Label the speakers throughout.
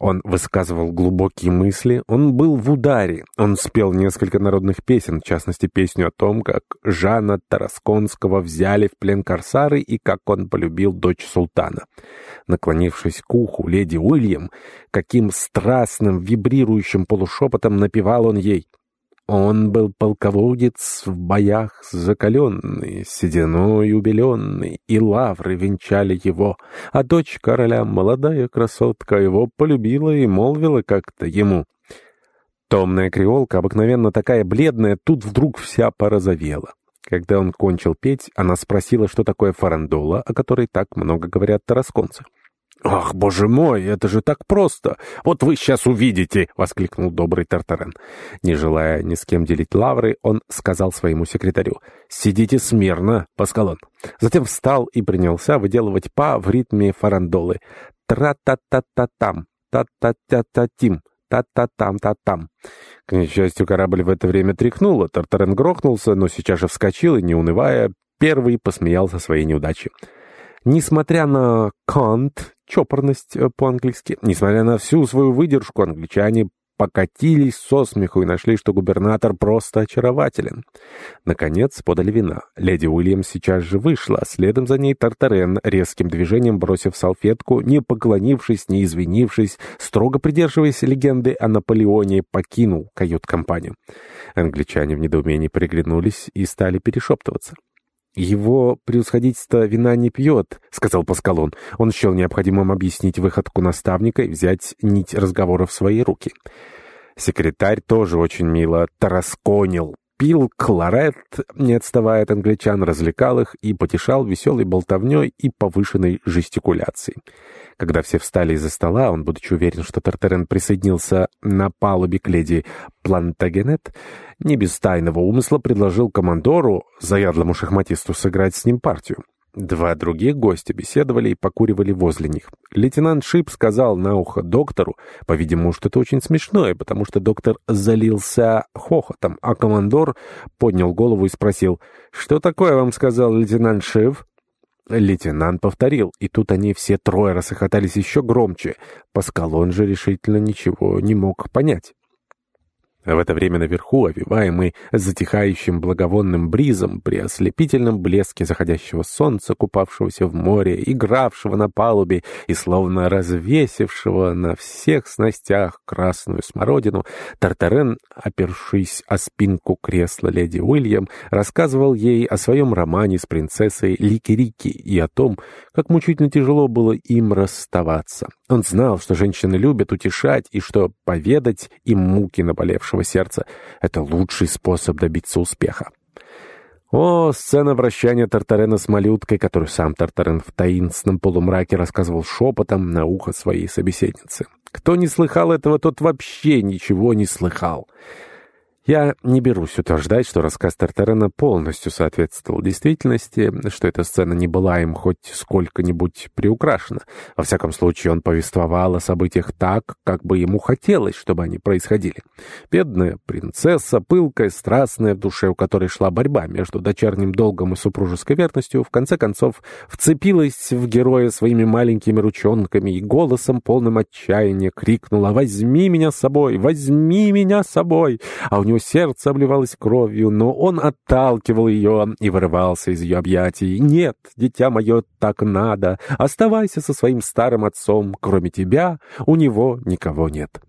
Speaker 1: Он высказывал глубокие мысли, он был в ударе. Он спел несколько народных песен, в частности, песню о том, как Жана Тарасконского взяли в плен корсары и как он полюбил дочь султана. Наклонившись к уху леди Уильям, каким страстным, вибрирующим полушепотом напевал он ей — он был полководец в боях закаленный, сединой убеленный, и лавры венчали его, а дочь короля, молодая красотка, его полюбила и молвила как-то ему. Томная креолка, обыкновенно такая бледная, тут вдруг вся порозовела. Когда он кончил петь, она спросила, что такое фарандола, о которой так много говорят тарасконцы. «Ах, боже мой, это же так просто! Вот вы сейчас увидите!» — воскликнул добрый Тартарен. Не желая ни с кем делить лавры, он сказал своему секретарю. «Сидите смирно, Паскалон». Затем встал и принялся выделывать па в ритме фарандолы. «Тра-та-та-та-там, та-та-та-та-тим». Та-та-там-та-там. К несчастью, корабль в это время тряхнуло. Тартарен грохнулся, но сейчас же вскочил и, не унывая, первый посмеялся своей неудаче. Несмотря на «кант», чопорность э, по-английски, несмотря на всю свою выдержку, англичане покатились со смеху и нашли, что губернатор просто очарователен. Наконец подали вина. Леди Уильям сейчас же вышла, а следом за ней Тартарен, резким движением бросив салфетку, не поклонившись, не извинившись, строго придерживаясь легенды о Наполеоне, покинул кают-компанию. Англичане в недоумении приглянулись и стали перешептываться. «Его превосходительство вина не пьет», — сказал Паскалон. Он счел необходимым объяснить выходку наставника и взять нить разговора в свои руки. Секретарь тоже очень мило тарасконил пил кларет, не отставая от англичан, развлекал их и потешал веселой болтовней и повышенной жестикуляцией. Когда все встали из-за стола, он, будучи уверен, что Тартарен присоединился на палубе к леди Плантагенет, не без тайного умысла предложил командору, заядлому шахматисту, сыграть с ним партию. Два других гостя беседовали и покуривали возле них. Лейтенант Шип сказал на ухо доктору, по-видимому, что это очень смешное, потому что доктор залился хохотом, а командор поднял голову и спросил, «Что такое вам сказал лейтенант Шип?» Лейтенант повторил, и тут они все трое рассохотались еще громче. Паскалон же решительно ничего не мог понять. В это время наверху, овиваемый затихающим благовонным бризом, при ослепительном блеске заходящего солнца, купавшегося в море, игравшего на палубе и словно развесившего на всех снастях красную смородину, Тартарен, опершись о спинку кресла леди Уильям, рассказывал ей о своем романе с принцессой Ликирики и о том, как мучительно тяжело было им расставаться. Он знал, что женщины любят утешать и что поведать им муки наболевшего сердца — это лучший способ добиться успеха. О, сцена вращания Тартарена с малюткой, которую сам Тартарен в таинственном полумраке рассказывал шепотом на ухо своей собеседницы. Кто не слыхал этого, тот вообще ничего не слыхал. Я не берусь утверждать, что рассказ Тартарена полностью соответствовал действительности, что эта сцена не была им хоть сколько-нибудь приукрашена. Во всяком случае, он повествовал о событиях так, как бы ему хотелось, чтобы они происходили. Бедная принцесса, пылкая, страстная, в душе у которой шла борьба между дочерним долгом и супружеской верностью, в конце концов вцепилась в героя своими маленькими ручонками и голосом, полным отчаяния, крикнула «Возьми меня с собой! Возьми меня с собой!» А у него сердце обливалось кровью, но он отталкивал ее и вырывался из ее объятий. «Нет, дитя мое, так надо. Оставайся со своим старым отцом. Кроме тебя у него никого нет».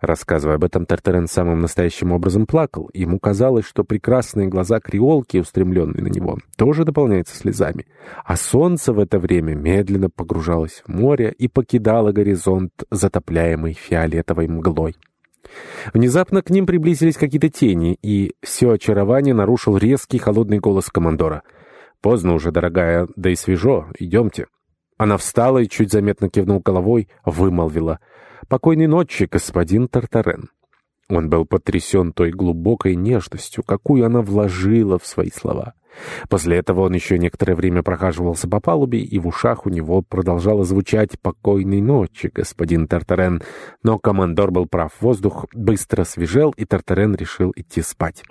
Speaker 1: Рассказывая об этом, Тартарен самым настоящим образом плакал. Ему казалось, что прекрасные глаза креолки, устремленные на него, тоже дополняются слезами. А солнце в это время медленно погружалось в море и покидало горизонт, затопляемый фиолетовой мглой. Внезапно к ним приблизились какие-то тени, и все очарование нарушил резкий холодный голос командора. «Поздно уже, дорогая, да и свежо. Идемте». Она встала и, чуть заметно кивнул головой, вымолвила. «Покойной ночи, господин Тартарен». Он был потрясен той глубокой нежностью, какую она вложила в свои слова. После этого он еще некоторое время прохаживался по палубе, и в ушах у него продолжало звучать «покойной ночи, господин Тартарен». Но командор был прав, воздух быстро свежел, и Тартарен решил идти спать.